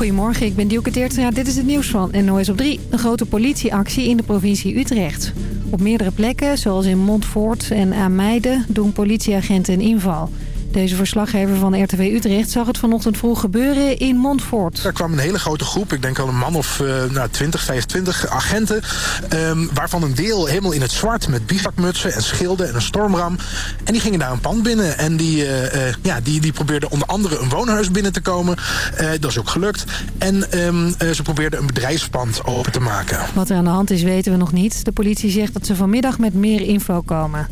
Goedemorgen, ik ben Dielke Teertstra. Dit is het nieuws van NOS op 3. Een grote politieactie in de provincie Utrecht. Op meerdere plekken, zoals in Montfort en Ameide, doen politieagenten een inval. Deze verslaggever van RTV Utrecht zag het vanochtend vroeg gebeuren in Montfort. Er kwam een hele grote groep, ik denk al een man of uh, nou, 20, 25 agenten... Um, waarvan een deel helemaal in het zwart met bivakmutsen en schilden en een stormram. En die gingen daar een pand binnen en die, uh, uh, ja, die, die probeerden onder andere een woonhuis binnen te komen. dat is ook gelukt. En um, ze probeerden een bedrijfspand open te maken. Wat er aan de hand is weten we nog niet. De politie zegt dat ze vanmiddag met meer info komen.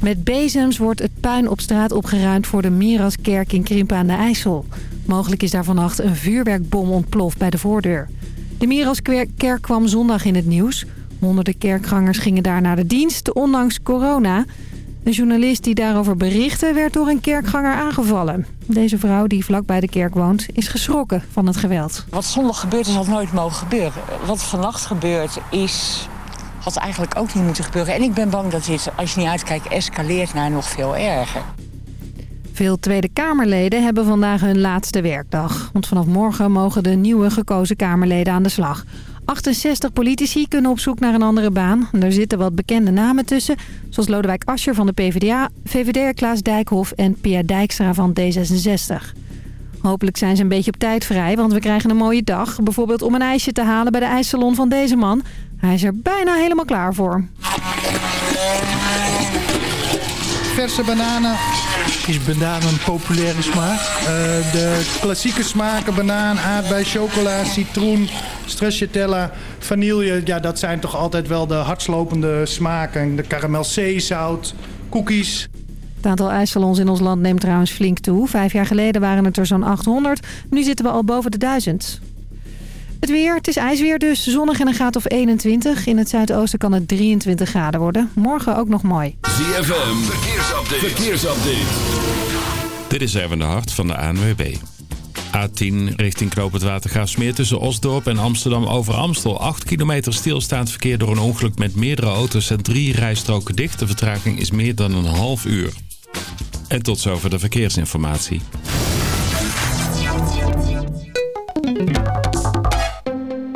Met bezems wordt het puin op straat opgeruimd voor de Miraskerk in Krimpen aan de IJssel. Mogelijk is daar vannacht een vuurwerkbom ontploft bij de voordeur. De Miraskerk kwam zondag in het nieuws. Honderden kerkgangers gingen daar naar de dienst, ondanks corona. Een journalist die daarover berichtte werd door een kerkganger aangevallen. Deze vrouw die vlak bij de kerk woont is geschrokken van het geweld. Wat zondag gebeurt is had nooit mogen gebeuren. Wat vannacht gebeurt is had eigenlijk ook niet moeten gebeuren. En ik ben bang dat dit, als je niet uitkijkt, escaleert naar nog veel erger. Veel Tweede Kamerleden hebben vandaag hun laatste werkdag. Want vanaf morgen mogen de nieuwe gekozen Kamerleden aan de slag. 68 politici kunnen op zoek naar een andere baan. Er zitten wat bekende namen tussen. Zoals Lodewijk Asscher van de PvdA, VVD'er Klaas Dijkhoff en Pia Dijkstra van D66. Hopelijk zijn ze een beetje op tijd vrij, want we krijgen een mooie dag. Bijvoorbeeld om een ijsje te halen bij de ijssalon van deze man. Hij is er bijna helemaal klaar voor. Verse bananen. Is banaan een populaire smaak? Uh, de klassieke smaken, banaan, aardbei, chocola, citroen, stracciatella, vanille. Ja, dat zijn toch altijd wel de hardslopende smaken. De karamel zeezout, cookies. Het aantal ijssalons in ons land neemt trouwens flink toe. Vijf jaar geleden waren het er zo'n 800. Nu zitten we al boven de 1000. Het weer, het is ijsweer dus. Zonnig en een graad of 21. In het zuidoosten kan het 23 graden worden. Morgen ook nog mooi. ZFM, verkeersupdate. verkeersupdate. Dit is even de hart van de ANWB. A10 richting Knoop het Watergraafsmeer tussen Osdorp en Amsterdam over Amstel. 8 kilometer stilstaand verkeer door een ongeluk met meerdere auto's en drie rijstroken dicht. De vertraging is meer dan een half uur. En tot zover de verkeersinformatie.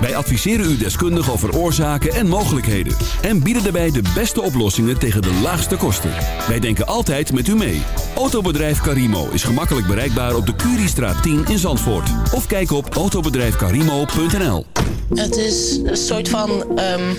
Wij adviseren u deskundig over oorzaken en mogelijkheden. En bieden daarbij de beste oplossingen tegen de laagste kosten. Wij denken altijd met u mee. Autobedrijf Carimo is gemakkelijk bereikbaar op de Curiestraat 10 in Zandvoort. Of kijk op autobedrijfcarimo.nl Het is een soort van... Um,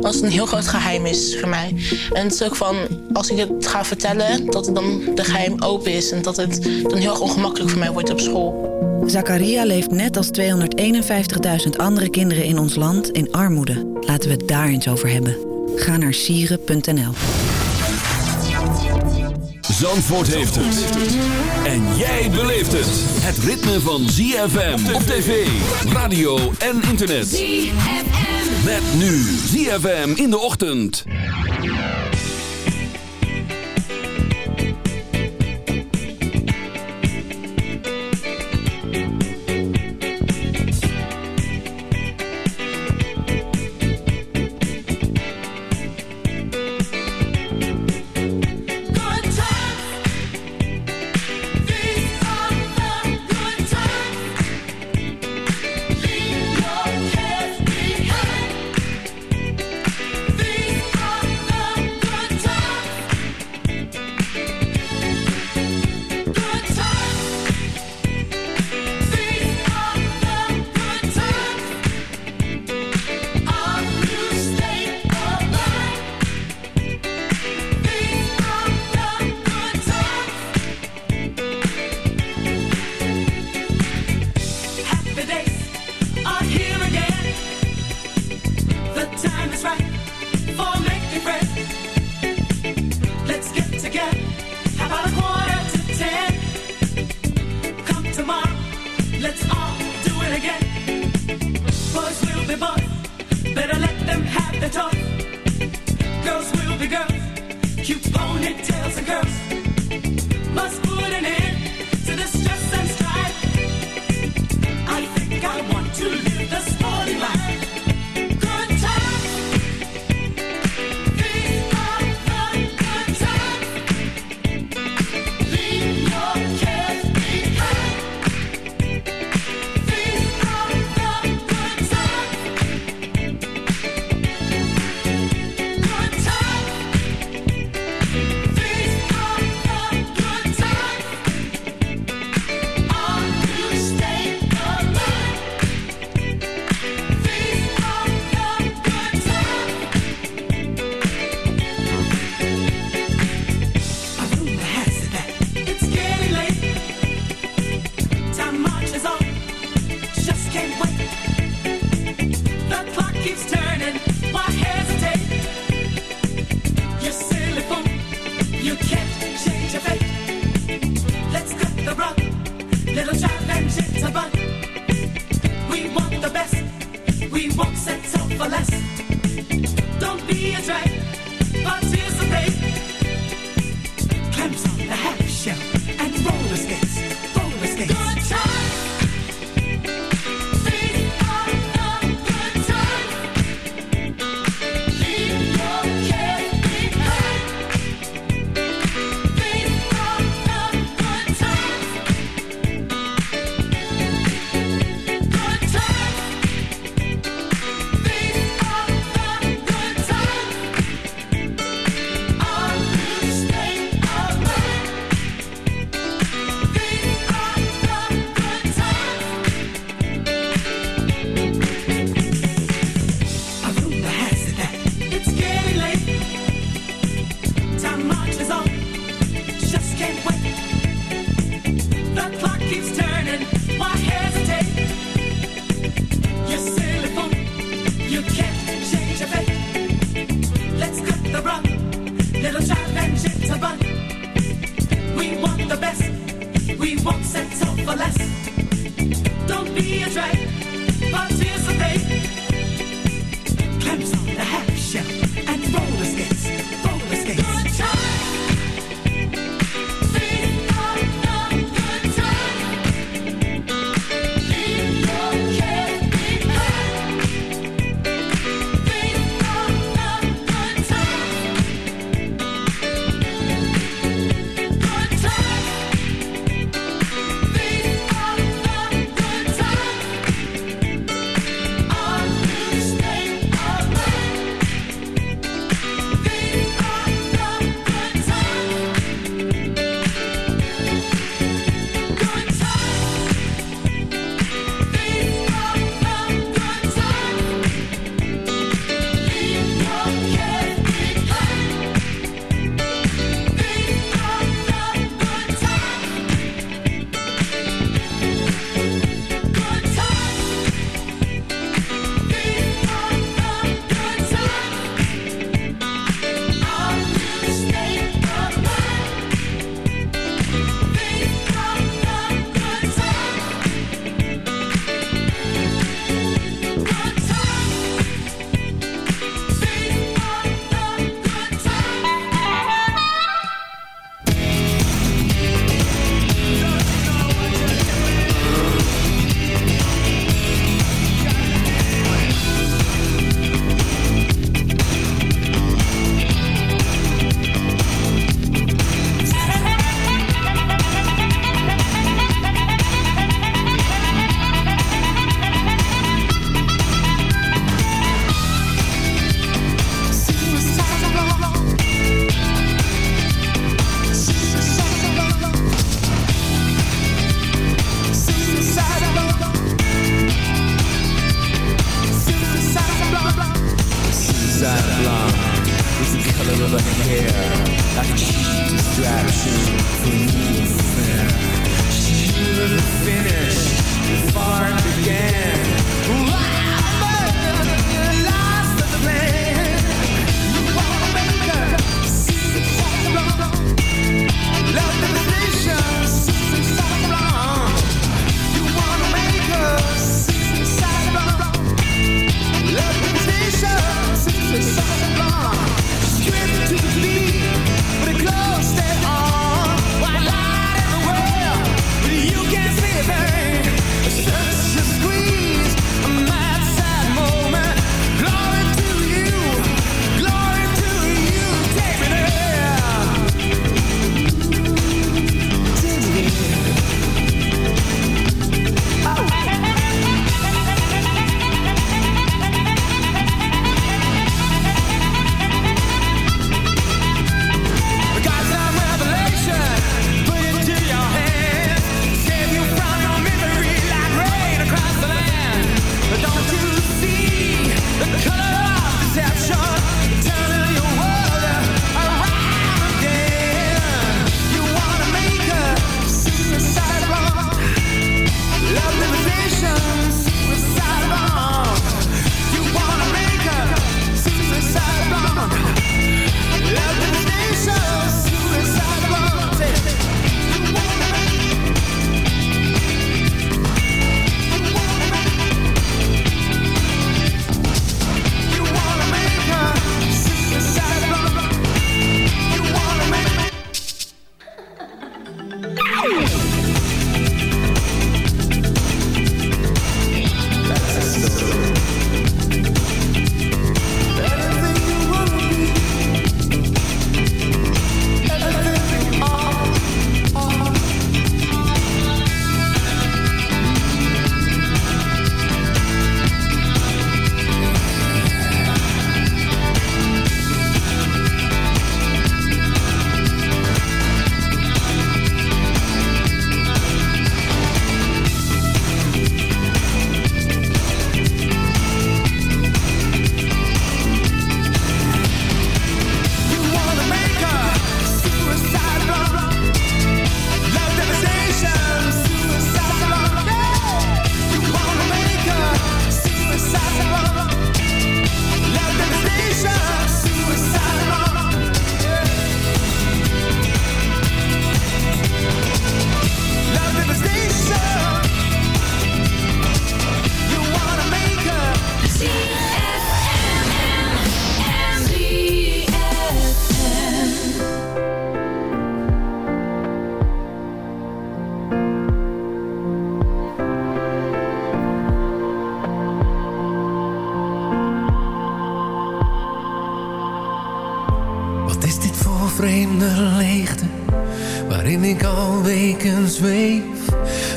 als het een heel groot geheim is voor mij. En het is ook van, als ik het ga vertellen... dat het dan de geheim open is. En dat het dan heel erg ongemakkelijk voor mij wordt op school. Zakaria leeft net als 251.000 andere kinderen in ons land in armoede. Laten we het daar eens over hebben. Ga naar sieren.nl Zandvoort heeft het. En jij beleeft het. Het ritme van ZFM op tv, radio en internet. ZFM. Met nu ZFM in de ochtend.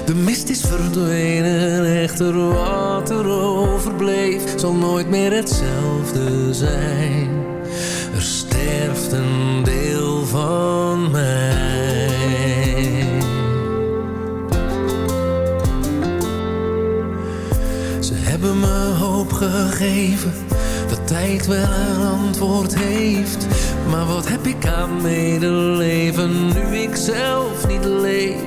De mist is verdwenen, echter wat er overbleef, zal nooit meer hetzelfde zijn. Er sterft een deel van mij. Ze hebben me hoop gegeven, dat tijd wel een antwoord heeft. Maar wat heb ik aan medeleven, nu ik zelf niet leef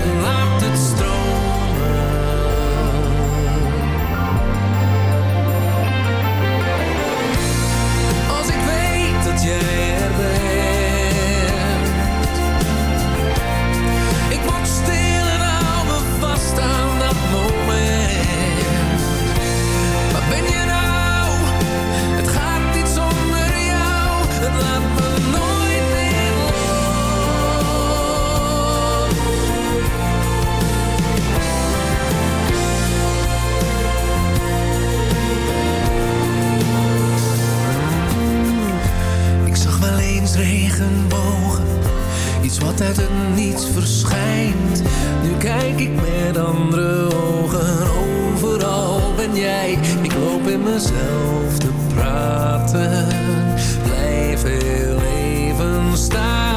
Regenbogen, iets wat uit het niets verschijnt. Nu kijk ik met andere ogen, overal ben jij. Ik loop in mezelf te praten, blijf heel even staan.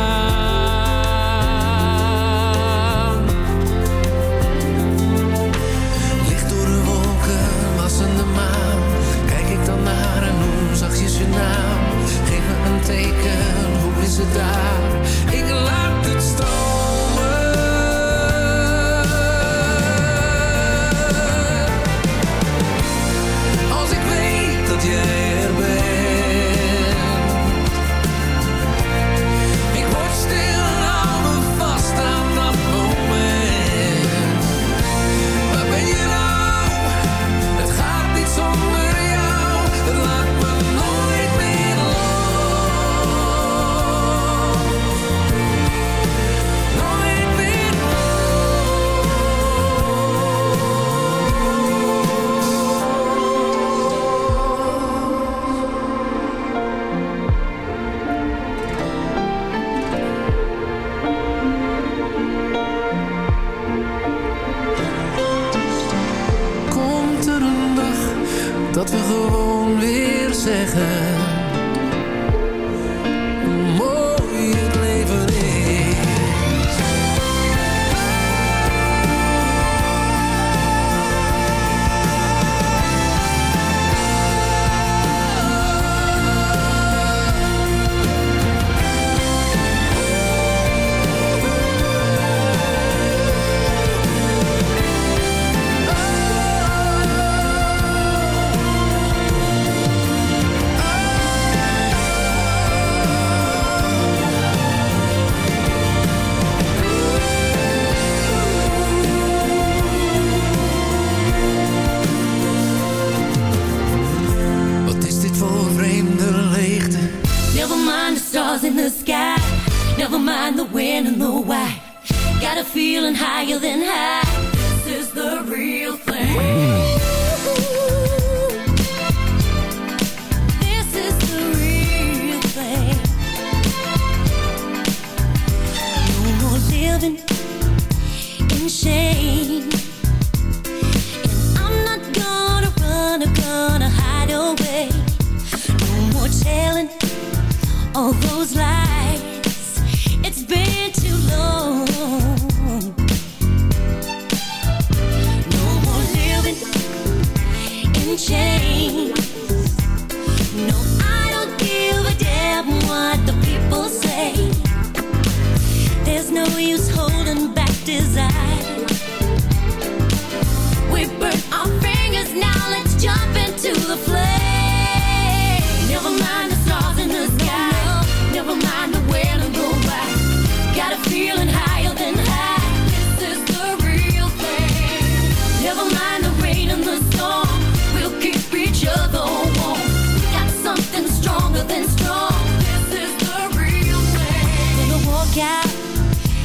The stars in the sky. Never mind the when and the why. Got a feeling higher than high. This is the real thing. This is the real thing. No more living in shame. And I'm not gonna run or gonna hide away. No more telling all those lies. It's been too long. No more living in chains. No, I don't give a damn what the people say. There's no use holding back desire. We our fingers now. Let's jump into the flame.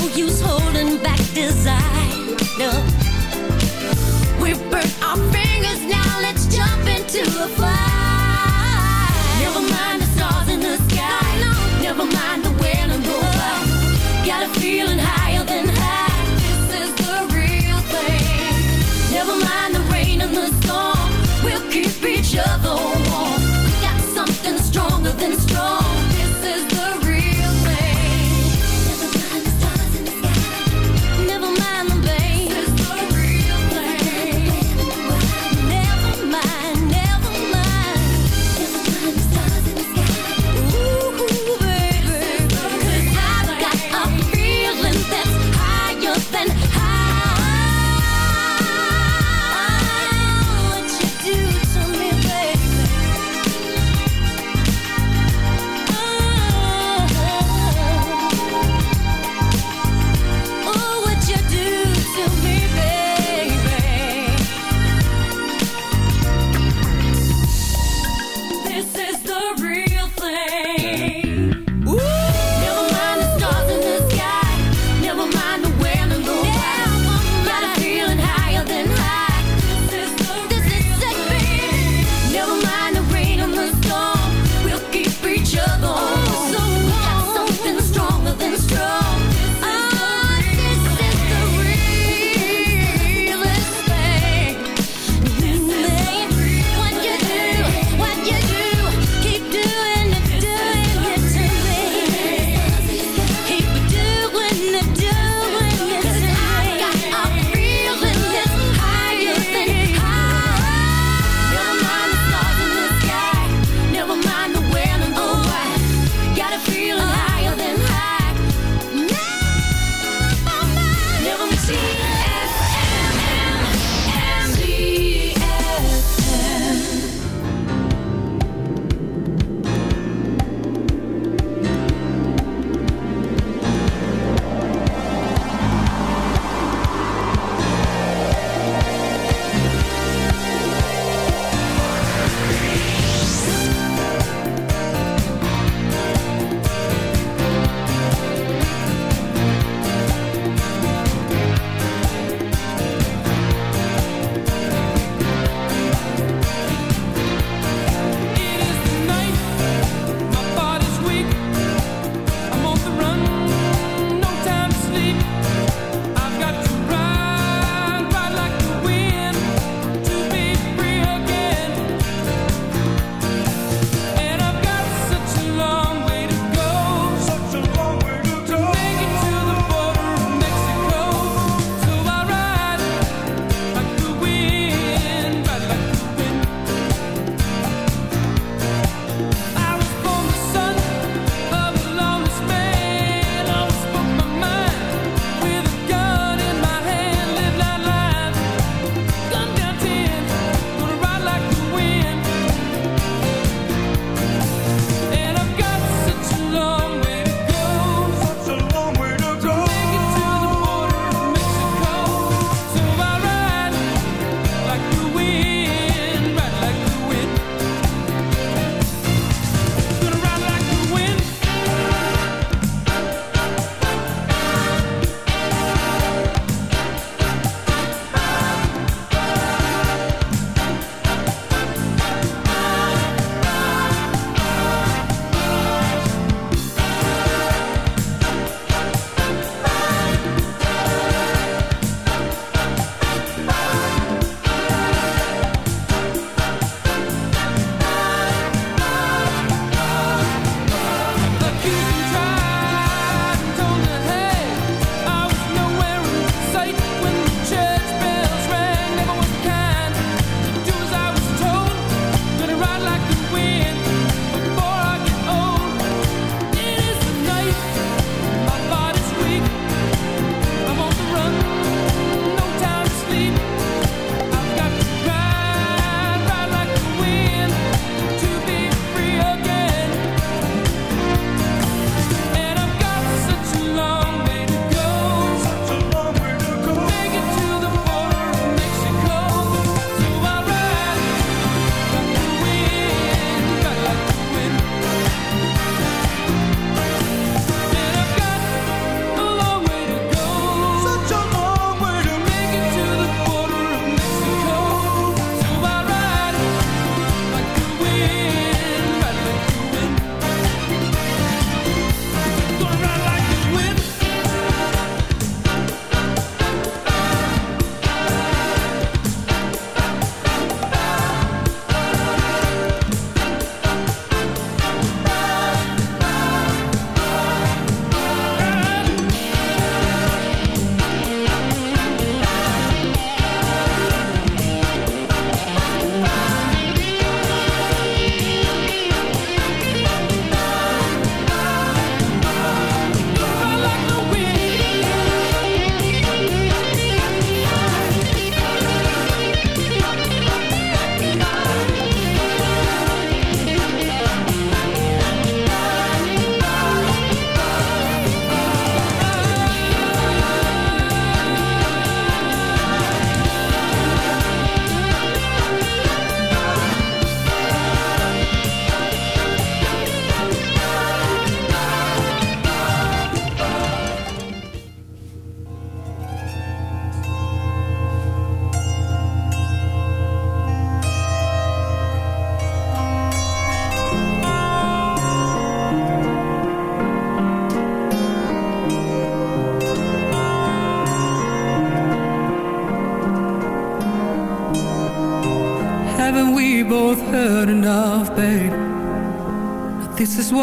No use holding back desire. No. We've burnt our fingers now. Let's jump into the fire. Never mind the stars in the sky. Never mind the the why. Got a feeling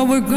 we're going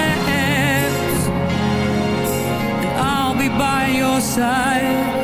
side.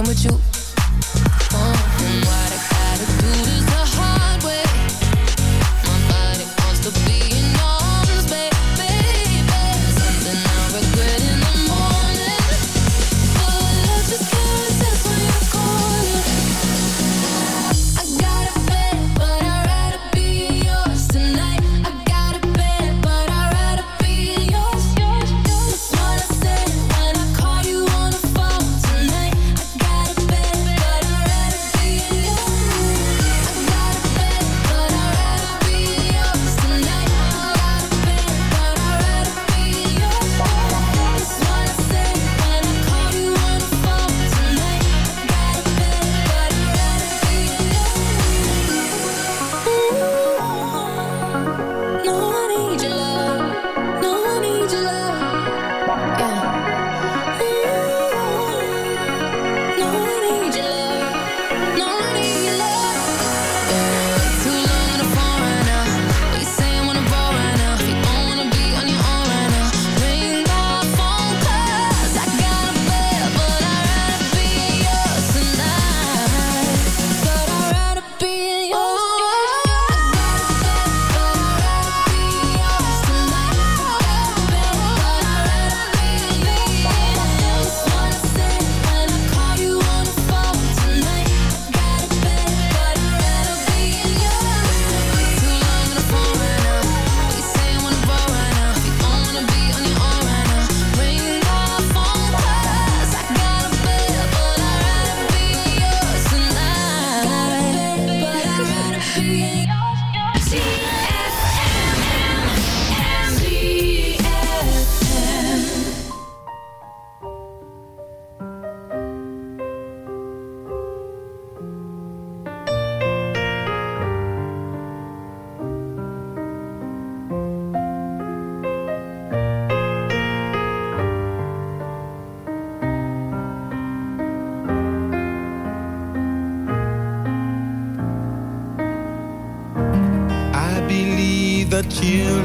fucking with you.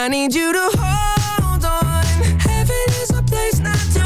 I need you to hold on. Heaven is a place not to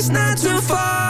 place not too far.